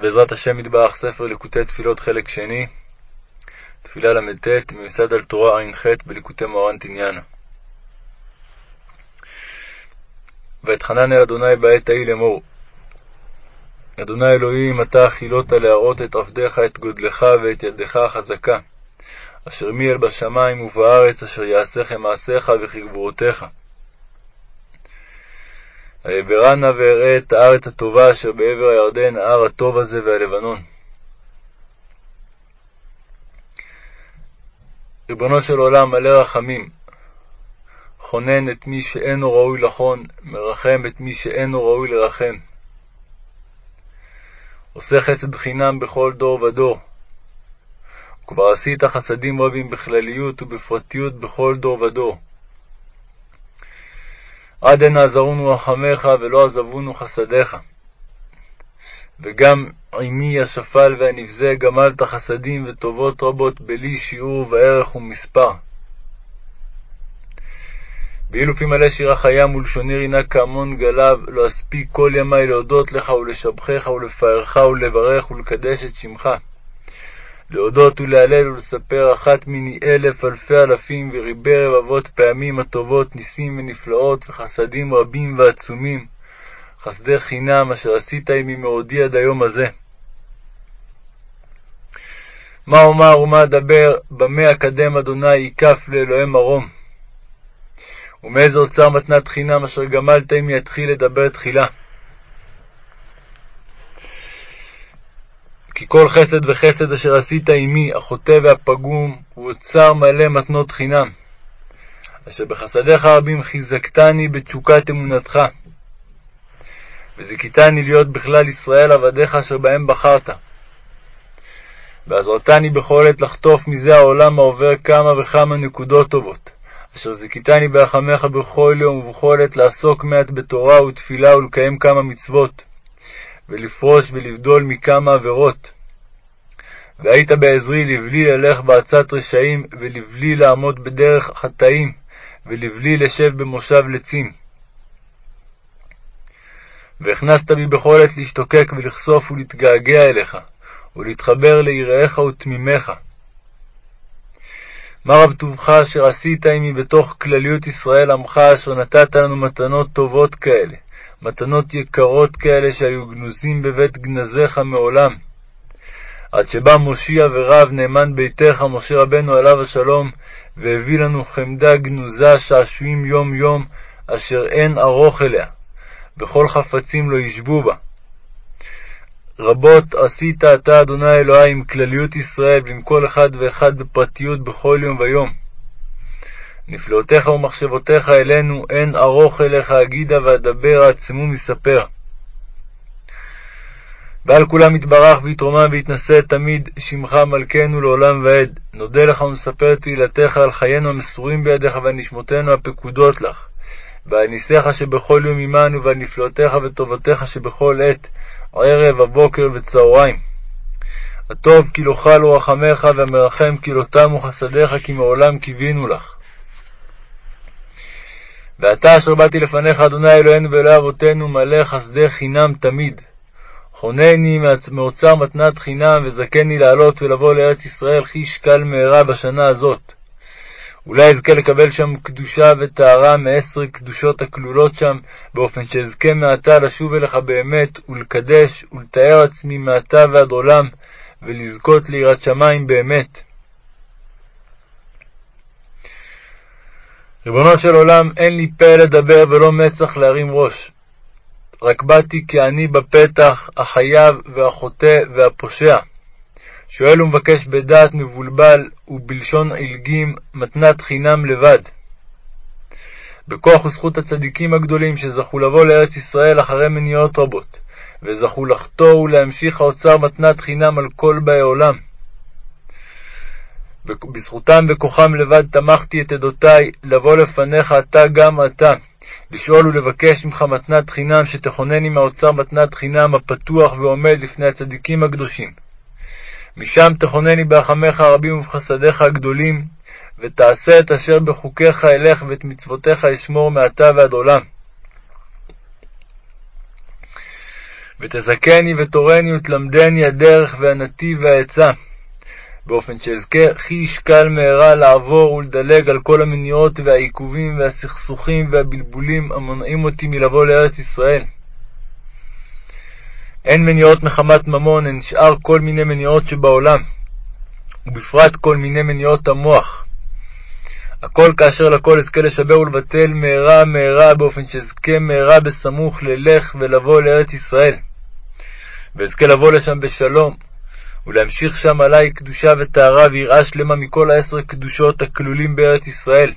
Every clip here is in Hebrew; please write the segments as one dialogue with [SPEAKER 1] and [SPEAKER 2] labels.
[SPEAKER 1] בעזרת השם מטבח, ספר ליקוטי תפילות חלק שני, תפילה ל"ט, מיוסד על תורה ע"ח בליקוטי מוהר"ן תניאנה. ואתחנן אל אדוני בעת ההיא לאמור, אדוני אלוהים, אתה חילות להראות את עבדיך, את גודלך ואת ידך החזקה, אשר מי אל בשמיים ובארץ, אשר יעשיכם מעשיך וכגבורותיך. אעברה נא ואראה את הארץ הטובה אשר בעבר הירדן, ההר הטוב הזה והלבנון. ריבונו של עולם, מלא רחמים, חונן את מי שאינו ראוי לחון, מרחם את מי שאינו ראוי לרחם. עושה חסד חינם בכל דור ודור. וכבר עשית חסדים רבים בכלליות ובפרטיות בכל דור ודור. עד הנה עזרונו רחמך ולא עזבונו חסדיך. וגם עמי השפל והנבזה גמלת חסדים וטובות רבות בלי שיעור וערך ומספר. ואילו פי מלא שירך הים ולשוני רינה כהמון גליו, לא אספיק כל ימי להודות לך ולשבחך ולפארך ולברך ולקדש את שמך. להודות ולהלל ולספר אחת מיני אלף אלפי אלפים וריבי רבבות פעמים הטובות ניסים ונפלאות וחסדים רבים ועצומים, חסדי חינם אשר עשית עמי מעודי עד היום הזה. מה אומר ומה אדבר, במה אקדם אדוני יקף לאלוהי מרום. ומאיזה אוצר מתנת חינם אשר גמלת עמי אתחיל לדבר תחילה. כי כל חסד וחסד אשר עשית עמי, החוטא והפגום, הוא אוצר מלא מתנות חינם. אשר בחסדיך הרבים חיזקתני בתשוקת אמונתך. וזיכיתני להיות בכלל ישראל עבדיך אשר בהם בחרת. ועזרתני בכל עת לחטוף מזה העולם העובר כמה וכמה נקודות טובות, אשר זיכיתני ברחמך בכל יום ובכל עת לעסוק מעט בתורה ותפילה ולקיים כמה מצוות. ולפרוש ולבדול מכמה עבירות. והיית בעזרי לבלי ללך בעצת רשעים, ולבלי לעמוד בדרך חטאים, ולבלי לשב במושב לצים. והכנסת בי בכל עת להשתוקק ולכסוף ולהתגעגע אליך, ולהתחבר ליראיך ותמימיך. מה רב טובך אשר עשית עמי בתוך כלליות ישראל עמך, אשר נתת לנו מתנות טובות כאלה, מתנות יקרות כאלה שהיו גנוזים בבית גנזיך מעולם. עד שבא מושיע ורב נאמן ביתך, משה רבנו עליו השלום, והביא לנו חמדה גנוזה שעשועים יום יום, אשר אין ארוך אליה, וכל חפצים לא ישבו בה. רבות עשית אתה, אדוני אלוהי, עם כלליות ישראל, ועם כל אחד ואחד בפרטיות בכל יום ויום. נפלאותיך ומחשבותיך אלינו, אין ארוך אליך אגידה ואדבר עצמו מספר. ועל כולם יתברך ויתרומם ויתנשא תמיד שמך מלכנו לעולם ועד. נודה לך ונספר תהילתך על חיינו המסורים בידיך ועל נשמותינו הפקודות לך. ועל ניסיך שבכל יום עמנו ועל נפלאותיך וטובתך שבכל עת, ערב, הבוקר וצהריים. הטוב כי לא חלו רחמך והמרחם כי לא תמו חסדיך כי מעולם קיווינו לך. ואתה אשר באתי לפניך, אדוני אלוהינו ואלוהי אבותינו, מלא חסדי חינם תמיד. חונני מאוצר מתנת חינם, וזכני לעלות ולבוא לארץ ישראל חיש קל מהרה בשנה הזאת. אולי אזכה לקבל שם קדושה וטהרה מעשר קדושות הכלולות שם, באופן שאזכה מעתה לשוב אליך באמת, ולקדש ולתאר עצמי מעתה ועד עולם, ולזכות ליראת שמיים באמת. ריבונו של עולם, אין לי פה לדבר ולא מצח להרים ראש. רק באתי כעני בפתח, החייב והחוטא והפושע. שואל ומבקש בדעת מבולבל ובלשון עילגים מתנת חינם לבד. בכוח וזכות הצדיקים הגדולים שזכו לבוא לארץ ישראל אחרי מניעות רבות, וזכו לחתור ולהמשיך האוצר מתנת חינם על כל באי עולם. בזכותם וכוחם לבד תמכתי את עדותי לבוא לפניך אתה גם אתה, לשאול ולבקש ממך מתנת חינם, שתכונני מהאוצר מתנת חינם הפתוח ועומד לפני הצדיקים הקדושים. משם תכונני ברחמיך הרבים ובחסדיך הגדולים, ותעשה את אשר בחוקיך אלך ואת מצוותיך אשמור מעתה ועד עולם. ותזכני ותורני ותלמדני הדרך והנתיב והעצה, באופן שאזכה הכי ישקל מהרה לעבור ולדלג על כל המניעות והעיכובים והסכסוכים והבלבולים המונעים אותי מלבוא לארץ ישראל. אין מניעות מחמת ממון, הן שאר כל מיני מניעות שבעולם, ובפרט כל מיני מניעות המוח. הכל כאשר לכל אזכה לשבר ולבטל מהרה מהרה, באופן שאזכה מהרה בסמוך ללך ולבוא לארץ ישראל. ואזכה לבוא לשם בשלום, ולהמשיך שם עלי קדושה וטהרה ויראה שלמה מכל העשר קדושות הכלולים בארץ ישראל.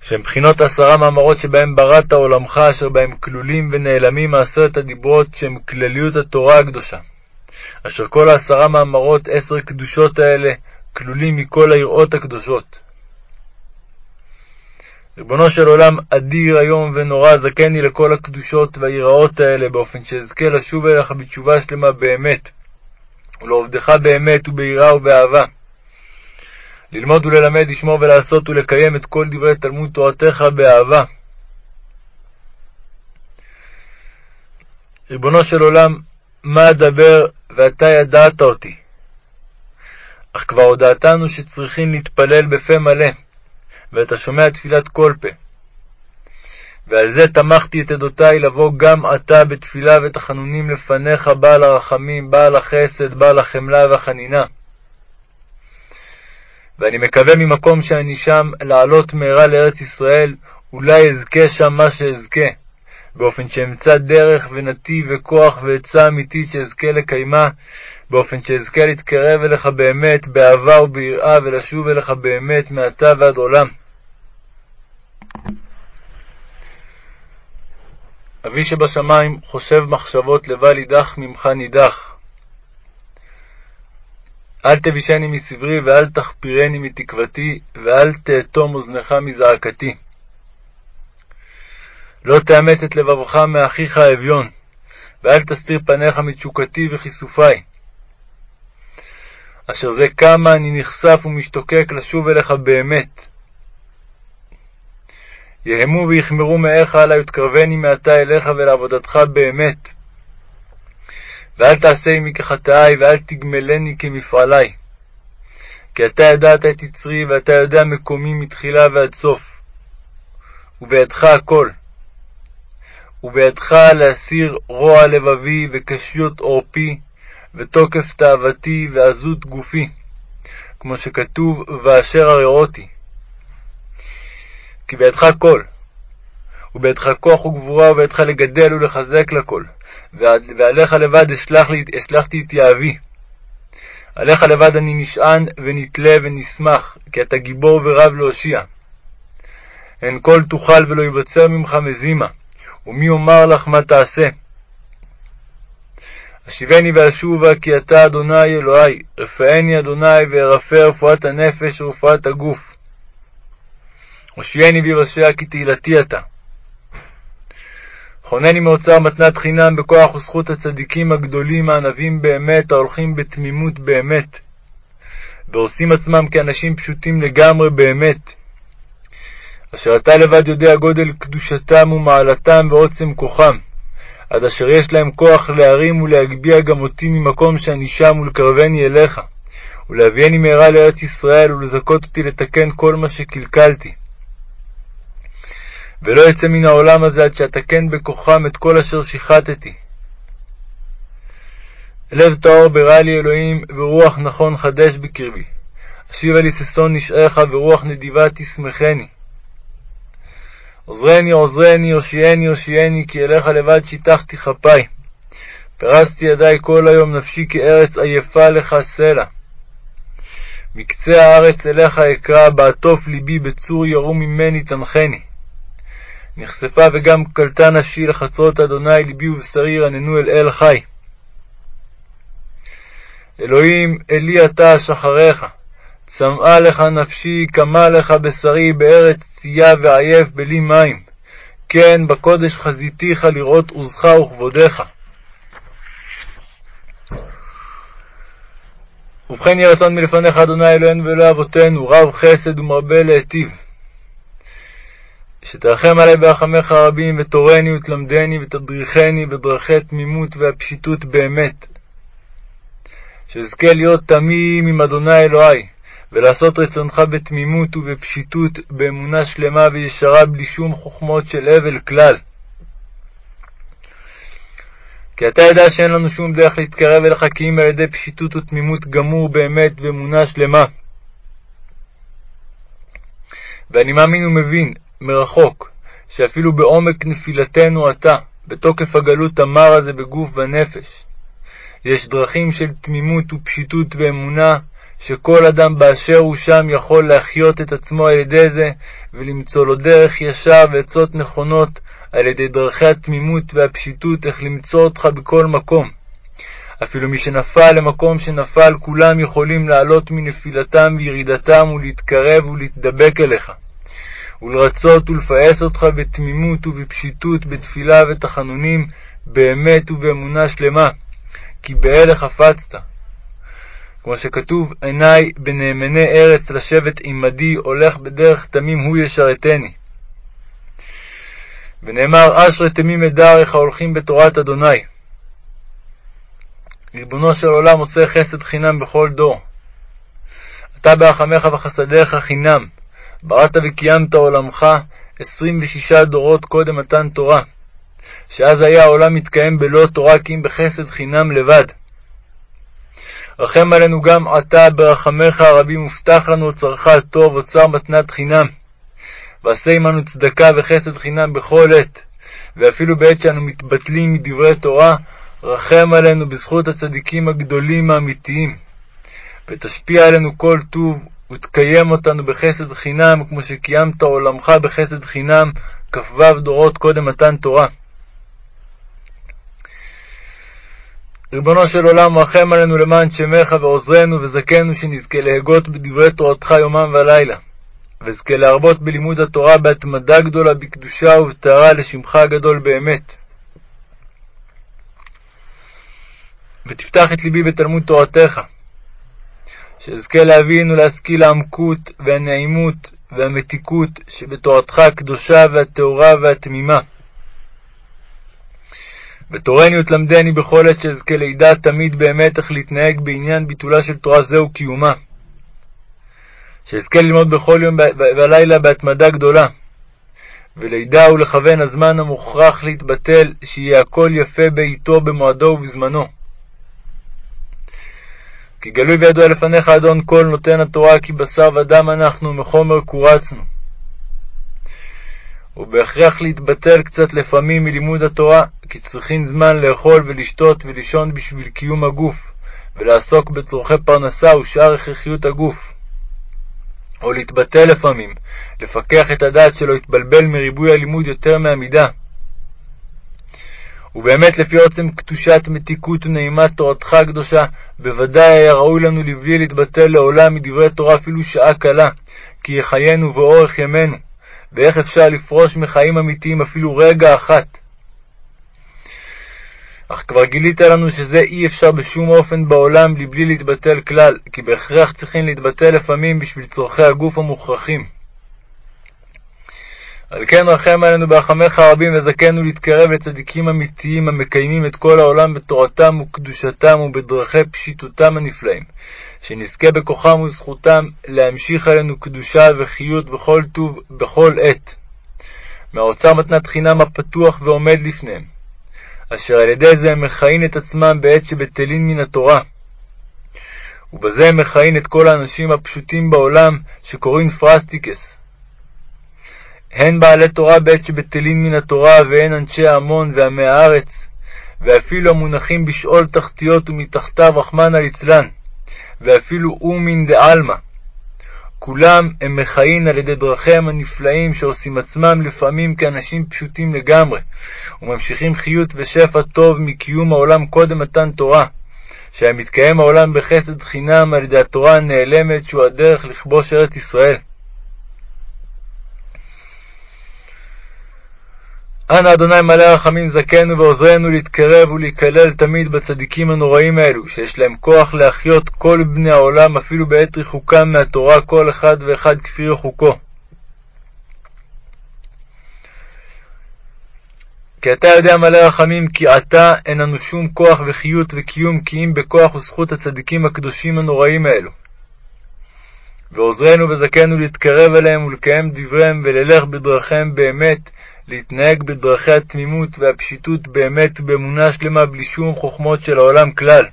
[SPEAKER 1] שהם בחינות עשרה מאמרות שבהם בראת עולמך, אשר בהם כלולים ונעלמים מעשרת הדיברות שהם כלליות התורה הקדושה. אשר כל העשרה מאמרות, עשר קדושות האלה, כלולים מכל היראות הקדושות. ריבונו של עולם, אדיר היום ונורא, זכני לכל הקדושות והיראות האלה, באופן שאזכה לשוב אליך בתשובה שלמה באמת, ולעובדך באמת וביראה ובאהבה. ללמוד וללמד, לשמור ולעשות ולקיים את כל דברי תלמוד תורתך באהבה. ריבונו של עולם, מה אדבר ואתה ידעת אותי? אך כבר הודעתנו שצריכים להתפלל בפה מלא, ואתה שומע תפילת כל פה. ועל זה תמכתי את עדותי לבוא גם עתה בתפילה ותחנונים לפניך, בעל הרחמים, בעל החסד, בעל החמלה והחנינה. ואני מקווה ממקום שאני שם לעלות מהרה לארץ ישראל, אולי אזכה שם מה שאזכה, באופן שאמצא דרך ונתיב וכוח ועצה אמיתית שאזכה לקיימה, באופן שאזכה להתקרב אליך באמת, באהבה וביראה, ולשוב אליך באמת מעתה ועד עולם. אבי שבשמיים חושב מחשבות לבל יידח ממך נידח. אל תבישני מסברי ואל תחפירני מתקוותי, ואל תאטום אוזנך מזעקתי. לא תאמץ את לבבך מאחיך האביון, ואל תסתיר פניך מתשוקתי וכיסופי. אשר זה כמה אני נכסף ומשתוקק לשוב אליך באמת. יהמו ויחמרו מאיך עלי ותקרבני מעתה אליך ולעבודתך באמת. ואל תעשה עמי כחטאי, ואל תגמלני כמפעלי. כי אתה ידעת את יצרי, ואתה יודע מקומי מתחילה ועד סוף. ובידך הכל. ובידך להסיר רוע לבבי וקשיות עורפי, ותוקף תאוותי ועזות גופי, כמו שכתוב, ואשר הראותי. כי בידך כל, ובידך כוח וגבורה, ובידך לגדל ולחזק לכל, ועליך לבד אשלח לי, אשלחתי את יהבי. עליך לבד אני נשען ונתלה ונשמח, כי אתה גיבור ורב להושיע. אין כל תוכל ולא יבצר ממך מזימה, ומי יאמר לך מה תעשה. השיבני ואשובה כי אתה אדוני אלוהי, רפאני אדוני וארפא רפואת הנפש ורפואת הגוף. הושיעני וירשע כי תהילתי אתה. חונני מאוצר מתנת חינם בכוח וזכות הצדיקים הגדולים הענבים באמת, ההולכים בתמימות באמת, ועושים עצמם כאנשים פשוטים לגמרי באמת, אשר אתה לבד יודע גודל קדושתם ומעלתם ועוצם כוחם, עד אשר יש להם כוח להרים ולהגביה גם אותי ממקום שאני שם ולקרבני אליך, ולהביאני מהרה לארץ ישראל ולזכות אותי לתקן כל מה שקלקלתי. ולא אצא מן העולם הזה עד שאתקן בכוחם את כל אשר שיחטתי. לב טהור ברא לי אלוהים, ורוח נכון חדש בקרבי. אשיבה לי ששון נשעך, ורוח נדיבה תשמחני. עוזרני, עוזרני, הושיעני, הושיעני, כי אליך לבד שיטחתי כפי. פרסתי ידי כל היום, נפשי כארץ עייפה לך סלע. מקצה הארץ אליך אקרא, בעטוף ליבי בצור ירום ממני תנחני. נחשפה וגם קלטה נפשי לחצרות אדוני, ליבי ובשרי ירננו אל אל חי. אלוהים, אלי אתה אשחריך, צמאה לך נפשי, קמה לך בשרי, בארץ צייה ועייף בלי מים. כן, בקודש חזיתיך לראות עוזך וכבודך. ובכן יהי רצון מלפניך, אדוני אלוהינו ואלוהי אבותינו, רב חסד ומרבה להיטיב. שתרחם עלי ברחמך הרבים, ותורני ותלמדני ותדריכני בדרכי תמימות והפשיטות באמת. שאזכה להיות תמים עם אדוני אלוהי, ולעשות רצונך בתמימות ובפשיטות, באמונה שלמה וישרה, בלי שום חוכמות של הבל כלל. כי אתה יודע שאין לנו שום דרך להתקרב אליך כי אם על ידי פשיטות ותמימות גמור באמת ואמונה שלמה. ואני מאמין ומבין מרחוק, שאפילו בעומק נפילתנו אתה, בתוקף הגלות המר הזה בגוף ונפש, יש דרכים של תמימות ופשיטות ואמונה, שכל אדם באשר הוא שם יכול להחיות את עצמו על ידי זה, ולמצוא לו דרך ישר ועצות נכונות על ידי דרכי התמימות והפשיטות, איך למצוא אותך בכל מקום. אפילו מי שנפל למקום שנפל, כולם יכולים לעלות מנפילתם וירידתם ולהתקרב ולהתדבק אליך. ולרצות ולפעס אותך בתמימות ובפשיטות, בתפילה ותחנונים, באמת ובאמונה שלמה, כי באלה חפצת. כמו שכתוב, עיני בנאמני ארץ לשבת עמדי, הולך בדרך תמים הוא ישרתני. ונאמר, אשרי תמים אדרך ההולכים בתורת אדוני. ריבונו של עולם עושה חסד חינם בכל דור. אתה ברחמך וחסדיך חינם, בראת וקיימת עולמך עשרים ושישה דורות קודם מתן תורה, שאז היה העולם מתקיים בלא תורה כי אם בחסד חינם לבד. רחם עלינו גם עתה ברחמך הרבים, מובטח לנו אוצרך הטוב, אוצר מתנת חינם. ועשה עמנו צדקה וחסד חינם בכל עת, ואפילו בעת שאנו מתבטלים מדברי תורה, רחם עלינו בזכות הצדיקים הגדולים האמיתיים, ותשפיע עלינו כל טוב, ותקיים אותנו בחסד חינם, כמו שקיימת עולמך בחסד חינם, כ"ו דורות קודם מתן תורה. ריבונו של עולם, רחם עלינו למען שמך ועוזרנו וזכנו, שנזכה להגות בדברי תורתך יומם ולילה. ואזכה להרבות בלימוד התורה בהתמדה גדולה, בקדושה ובטהרה לשמך הגדול באמת. ותפתח את ליבי בתלמוד תורתך, שאזכה להבין ולהשכיל העמקות והנעימות והמתיקות שבתורתך הקדושה והטהורה והתמימה. ותורני ותלמדני בכל עת שאזכה לידע תמיד באמת איך להתנהג בעניין ביטולה של תורה זה וקיומה. שאזכה ללמוד בכל יום ולילה בהתמדה גדולה, ולידע ולכוון הזמן המוכרח להתבטל, שיהיה הכל יפה בעתו, במועדו ובזמנו. כי גלוי וידוע לפניך, אדון כל נותן התורה, כי בשר ודם אנחנו, מחומר קורצנו. ובהכרח להתבטל קצת לפעמים מלימוד התורה, כי צריכים זמן לאכול ולשתות ולישון בשביל קיום הגוף, ולעסוק בצורכי פרנסה ושאר הכרחיות הגוף. או להתבטל לפעמים, לפקח את הדעת שלא יתבלבל מריבוי הלימוד יותר מהמידה. ובאמת לפי עוצם קדושת מתיקות ונעימת תורתך הקדושה, בוודאי היה ראוי לנו לבלי להתבטל לעולם מדברי תורה אפילו שעה קלה, כי יחיינו ואורך ימינו, ואיך אפשר לפרוש מחיים אמיתיים אפילו רגע אחת. אך כבר גילית לנו שזה אי אפשר בשום אופן בעולם לבלי להתבטל כלל, כי בהכרח צריכים להתבטל לפעמים בשביל צורכי הגוף המוכרחים. על כן רחם עלינו ברחמך הרבים וזכנו להתקרב לצדיקים אמיתיים המקיימים את כל העולם בתורתם וקדושתם ובדרכי פשיטותם הנפלאים, שנזכה בכוחם וזכותם להמשיך עלינו קדושה וחיות בכל טוב בכל עת. מהאוצר מתנת חינם הפתוח ועומד לפניהם, אשר על ידי זה הם מחיין את עצמם בעת שבטלין מן התורה. ובזה הם מחיין את כל האנשים הפשוטים בעולם, שקוראים פראסטיקס. הן בעלי תורה בעת שבטלין מן התורה, והן אנשי ההמון ועמי הארץ, ואפילו המונחים בשאול תחתיות ומתחתיו רחמנא ליצלן, ואפילו אומין דעלמא. כולם הם מכהן על ידי דרכיהם הנפלאים שעושים עצמם לפעמים כאנשים פשוטים לגמרי, וממשיכים חיות ושפע טוב מקיום העולם קודם מתן תורה, שהיה מתקיים העולם בחסד חינם על ידי התורה הנעלמת שהוא הדרך לכבוש ארץ ישראל. אנא אדוני מלא רחמים זכנו ועוזרנו להתקרב ולהיכלל תמיד בצדיקים הנוראים האלו, שיש להם כוח להחיות כל בני העולם אפילו בעת ריחוקם מהתורה כל אחד ואחד כפי רחוקו. כי אתה יודע מלא רחמים, כי עתה אין לנו שום כוח וחיות וקיום, כי אם בכוח וזכות הצדיקים הקדושים הנוראים האלו. ועוזרנו וזכנו להתקרב אליהם ולקיים דבריהם וללך בדרכיהם באמת, להתנהג בדרכי התמימות והפשיטות באמת ובאמונה שלמה בלי שום חוכמות של העולם כלל.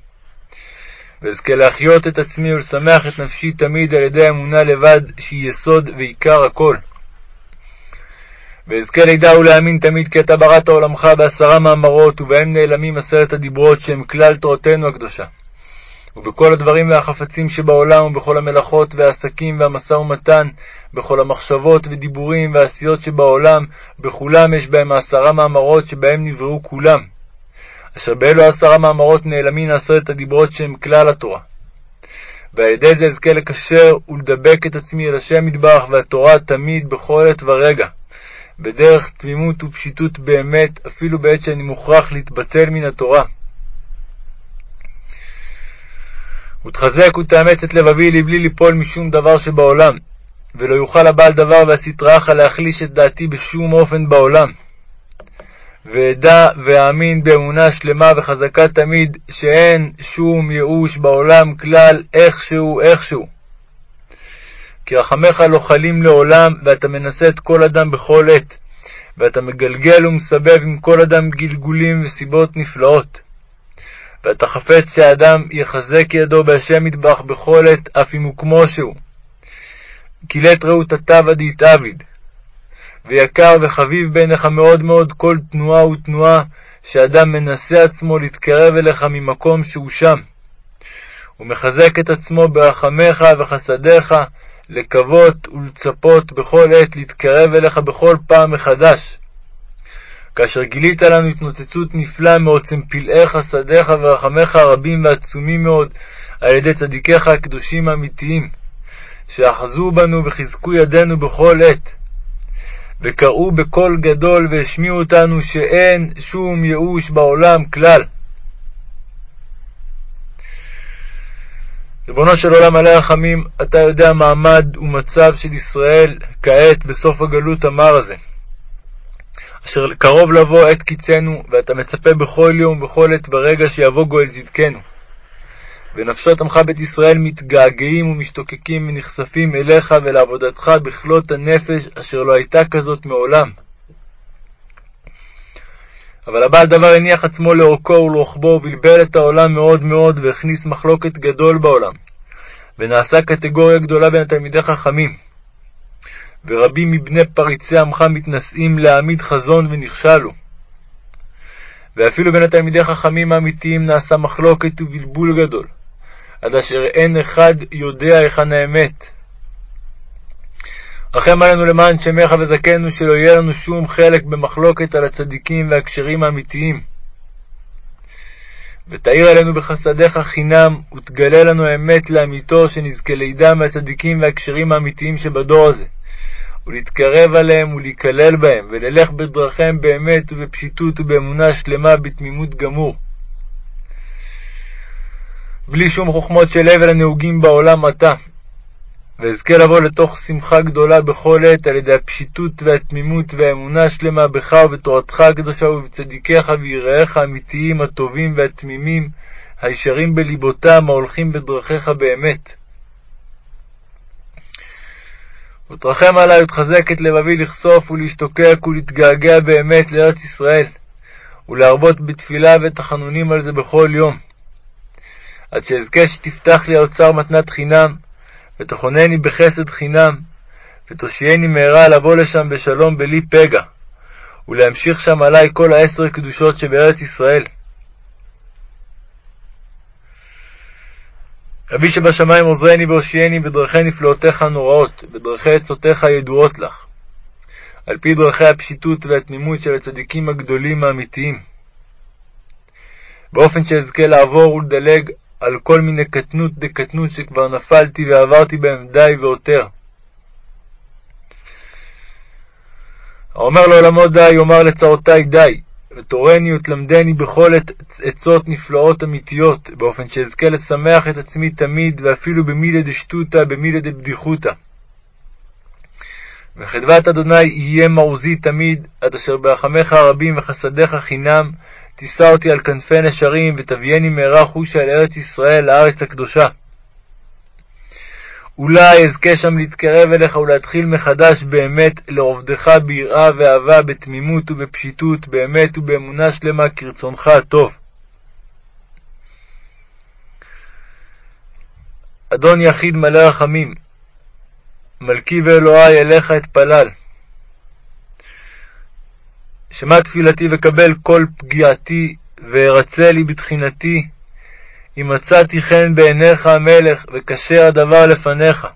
[SPEAKER 1] ואזכה להחיות את עצמי ולשמח את נפשי תמיד על ידי האמונה לבד, שהיא יסוד ועיקר הכל. ואזכה לידע ולהאמין תמיד כי אתה בראת עולמך בעשרה מאמרות, ובהם נעלמים עשרת הדיברות שהם כלל תורתנו הקדושה. ובכל הדברים והחפצים שבעולם, ובכל המלאכות והעסקים והמשא ומתן, בכל המחשבות ודיבורים והעשיות שבעולם, בכולם יש בהם העשרה מאמרות שבהם נבראו כולם. אשר באלו עשרה מאמרות נעלמין עשרת הדיברות שהם כלל התורה. ועל ידי זה אזכה לקשר ולדבק את עצמי אל השם מטבח והתורה תמיד בכל עת ורגע. בדרך תמימות ופשיטות באמת, אפילו בעת שאני מוכרח להתבטל מן התורה. ותחזק ותאמץ את לבבי לבלי ליפול משום דבר שבעולם, ולא יוכל הבעל דבר והסטראחה להחליש את דעתי בשום אופן בעולם. ואדע ואאמין באמונה שלמה וחזקה תמיד, שאין שום ייאוש בעולם כלל איכשהו איכשהו. כי רחמך לא חלים לעולם, ואתה מנסה את כל אדם בכל עת, ואתה מגלגל ומסבב עם כל אדם גלגולים וסיבות נפלאות. ואתה חפץ שהאדם יחזק ידו בהשם מטבח בכל עת, אף אם הוא כמו שהוא. כי לית ראות התווה דהתעביד. ויקר וחביב בעיניך מאוד מאוד כל תנועה ותנועה, שאדם מנסה עצמו להתקרב אליך ממקום שהוא שם. הוא מחזק את עצמו ברחמיך וחסדיך, לקוות ולצפות בכל עת להתקרב אליך בכל פעם מחדש. כאשר גילית לנו התנוצצות נפלאה מעוצם פלאי חסדיך ורחמיך הרבים והעצומים מאוד על ידי צדיקיך הקדושים האמיתיים, שאחזו בנו וחיזקו ידינו בכל עת, וקראו בקול גדול והשמיעו אותנו שאין שום ייאוש בעולם כלל. ריבונו של עולם מלא רחמים, אתה יודע מעמד ומצב של ישראל כעת בסוף הגלות המר הזה. אשר קרוב לבוא עת קיצנו, ואתה מצפה בכל יום ובכל עת ברגע שיבוא גואל צדקנו. ונפשות עמך בית ישראל מתגעגעים ומשתוקקים ונחשפים אליך ולעבודתך בכלות הנפש, אשר לא הייתה כזאת מעולם. אבל הבעל דבר הניח עצמו לאורכו ולרוחבו, ובלבל את העולם מאוד מאוד, והכניס מחלוקת גדול בעולם, ונעשה קטגוריה גדולה בין התלמידי חכמים. ורבים מבני פריצי עמך מתנשאים להעמיד חזון ונכשלו. ואפילו בין התלמידי חכמים האמיתיים נעשה מחלוקת ובלבול גדול, עד אשר אין אחד יודע היכן האמת. רחם עלינו למען שמך וזכנו, שלא יהיה לנו שום חלק במחלוקת על הצדיקים והכשרים האמיתיים. ותאיר עלינו בחסדיך חינם, ותגלה לנו האמת לאמיתו, שנזכה לידע מהצדיקים והכשרים האמיתיים שבדור הזה. ולהתקרב עליהם ולהיכלל בהם, וללך בדרכיהם באמת ובפשיטות ובאמונה שלמה בתמימות גמור. בלי שום חוכמות של הבל הנהוגים בעולם עתה, ואזכה לבוא לתוך שמחה גדולה בכל עת על ידי הפשיטות והתמימות והאמונה שלמה בך ובתורתך הקדושה ובצדיקיך ויראיך האמיתיים, הטובים והתמימים, הישרים בליבותם, ההולכים בדרכיך באמת. ותרחם עלי ותחזק את לבבי לכסוף ולהשתוקק ולהתגעגע באמת לארץ ישראל, ולהרבות בתפילה ותחנונים על זה בכל יום. עד שאזכה שתפתח לי האוצר מתנת חינם, ותכונני בחסד חינם, ותושייני מהרה לבוא לשם בשלום בלי פגע, ולהמשיך שם עלי כל העשר קדושות שבארץ ישראל. אבי שבשמיים עוזרני והושיעני בדרכי נפלאותיך הנוראות, בדרכי עצותיך הידועות לך, על פי דרכי הפשיטות והתמימות של הצדיקים הגדולים האמיתיים, באופן שאזכה לעבור ולדלג על כל מיני קטנות דקטנות שכבר נפלתי ועברתי בהם די ועותר. האומר לעולמו די, יאמר לצרותי די, ותורני ותלמדני בכל עת עצות נפלאות אמיתיות, באופן שאזכה לשמח את עצמי תמיד, ואפילו במילי דשטותא, במילי דבדיחותא. וחדבת אדוני יהיה מעוזי תמיד, עד אשר ברחמך הרבים וחסדיך חינם, תישא אותי על כנפי נשרים, ותביאני מהרה חושה אל ארץ ישראל, לארץ הקדושה. אולי אזכה שם להתקרב אליך ולהתחיל מחדש באמת לעובדך ביראה ואהבה, בתמימות ובפשיטות, באמת ובאמונה שלמה כרצונך הטוב. אדון יחיד מלא רחמים, מלכי ואלוהי אליך אתפלל. שמע תפילתי וקבל כל פגיעתי, וארצה לי בתחינתי, אם מצאתי חן בעיניך המלך, וכשר הדבר לפניך.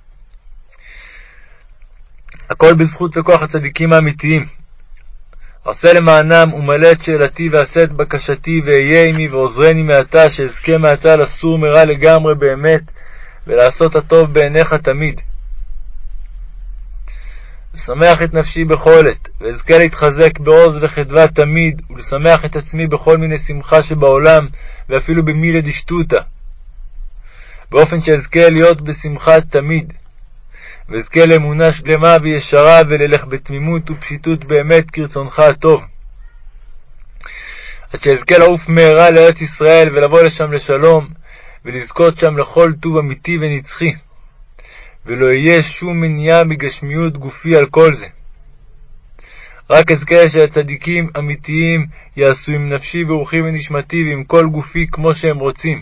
[SPEAKER 1] הכל בזכות וכוח הצדיקים האמיתיים. עשה למענם ומלא את שאלתי ועשה את בקשתי, ואהיה עמי ועוזרני מעתה, שאזכה מעתה לסור מרע לגמרי באמת, ולעשות הטוב בעיניך תמיד. לשמח את נפשי בכל עת, ואזכה להתחזק בעוז וחדווה תמיד, ולשמח את עצמי בכל מיני שמחה שבעולם, ואפילו במילי דשטותא, באופן שאזכה להיות בשמחה תמיד, ואזכה לאמונה שלמה וישרה, וללך בתמימות ופשיטות באמת כרצונך הטוב. עד שאזכה לעוף מהרה לארץ ישראל, ולבוא לשם לשלום, ולזכות שם לכל טוב אמיתי ונצחי. ולא יהיה שום מניעה מגשמיות גופי על כל זה. רק אזכה שהצדיקים אמיתיים יעשו עם נפשי ורוחי ונשמתי ועם כל גופי כמו שהם רוצים,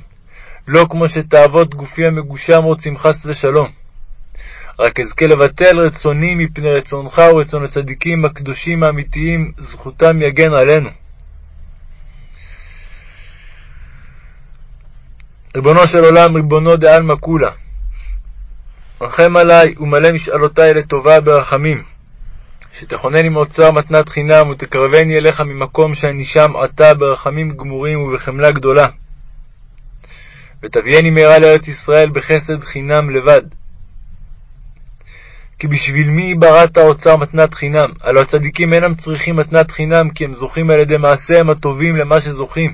[SPEAKER 1] לא כמו שתאוות גופי המגושם רוצים חס ושלום. רק אזכה לבטל רצוני מפני רצונך ורצון הצדיקים הקדושים האמיתיים, זכותם יגן עלינו. ריבונו של עולם, ריבונו דעלמא כולה, רחם עלי ומלא משאלותי לטובה ברחמים, שתכונני מאוצר מתנת חינם ותקרבני אליך ממקום שאני שם עתה ברחמים גמורים ובחמלה גדולה. ותביאני מהרה לארץ ישראל בחסד חינם לבד. כי בשביל מי בראת אוצר מתנת חינם? הלא הצדיקים אינם צריכים מתנת חינם, כי הם זוכים על ידי מעשיהם הטובים למה שזוכים.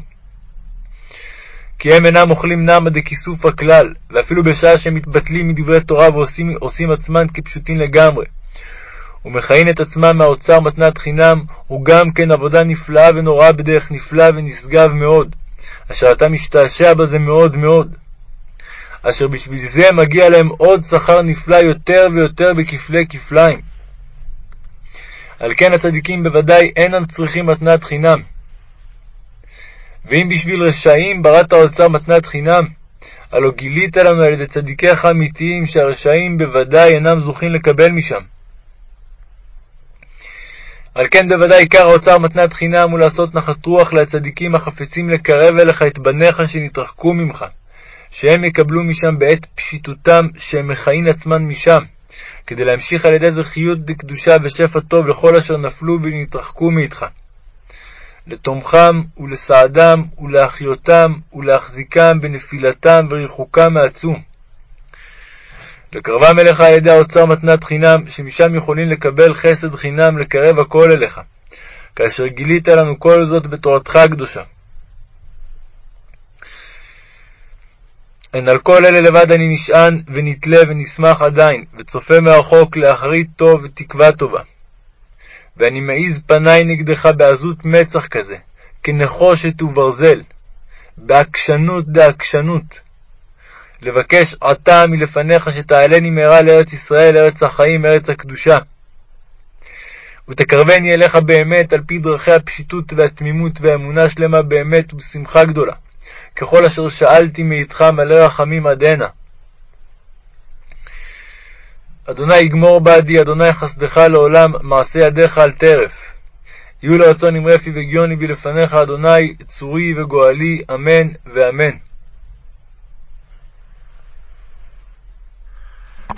[SPEAKER 1] כי הם אינם אוכלים נמא דכיסופא כלל, ואפילו בשעה שהם מתבטלים מדברי תורה ועושים עצמם כפשוטים לגמרי. ומכהן את עצמם מהאוצר מתנת חינם, הוא גם כן עבודה נפלאה ונוראה בדרך נפלא ונשגב מאוד, אשר אתה משתעשע בזה מאוד מאוד. אשר בשביל זה מגיע להם עוד שכר נפלא יותר ויותר בכפלי כפליים. על כן הצדיקים בוודאי אינם צריכים מתנת חינם. ואם בשביל רשעים בראת האוצר מתנת חינם, הלא גילית לנו על ידי צדיקיך האמיתיים שהרשעים בוודאי אינם זוכים לקבל משם. על כן בוודאי עיקר האוצר מתנת חינם הוא לעשות נחת רוח לצדיקים החפצים לקרב אליך את בניך שנתרחקו ממך, שהם יקבלו משם בעת פשיטותם שהם מכהן עצמן משם, כדי להמשיך על ידי זה חיות דקדושה ושפע טוב לכל אשר נפלו ונתרחקו מאיתך. לתומכם ולסעדם ולהחיותם ולהחזיקם בנפילתם וריחוקם מעצום. לקרבם אליך על ידי האוצר מתנת חינם, שמשם יכולים לקבל חסד חינם לקרב הכל אליך, כאשר גילית לנו כל זאת בתורתך הקדושה. הן על כל אלה לבד אני נשען ונתלה ונשמח עדיין, וצופה מרחוק לאחרית טוב ותקווה טובה. ואני מעיז פניי נגדך בעזות מצח כזה, כנחושת וברזל, בעקשנות דעקשנות, לבקש עתה מלפניך שתעלני מהרה לארץ ישראל, ארץ החיים, ארץ הקדושה. ותקרבני אליך באמת על פי דרכי הפשיטות והתמימות והאמונה שלמה באמת ובשמחה גדולה, ככל אשר שאלתי מאיתך מלא רחמים עד הנה. אדוני יגמור בעדי, אדוני חסדך לעולם, מעשה ידיך על טרף. יהיו לרצון עם רפי וגיוני בי לפניך, אדוני, צורי וגואלי, אמן ואמן.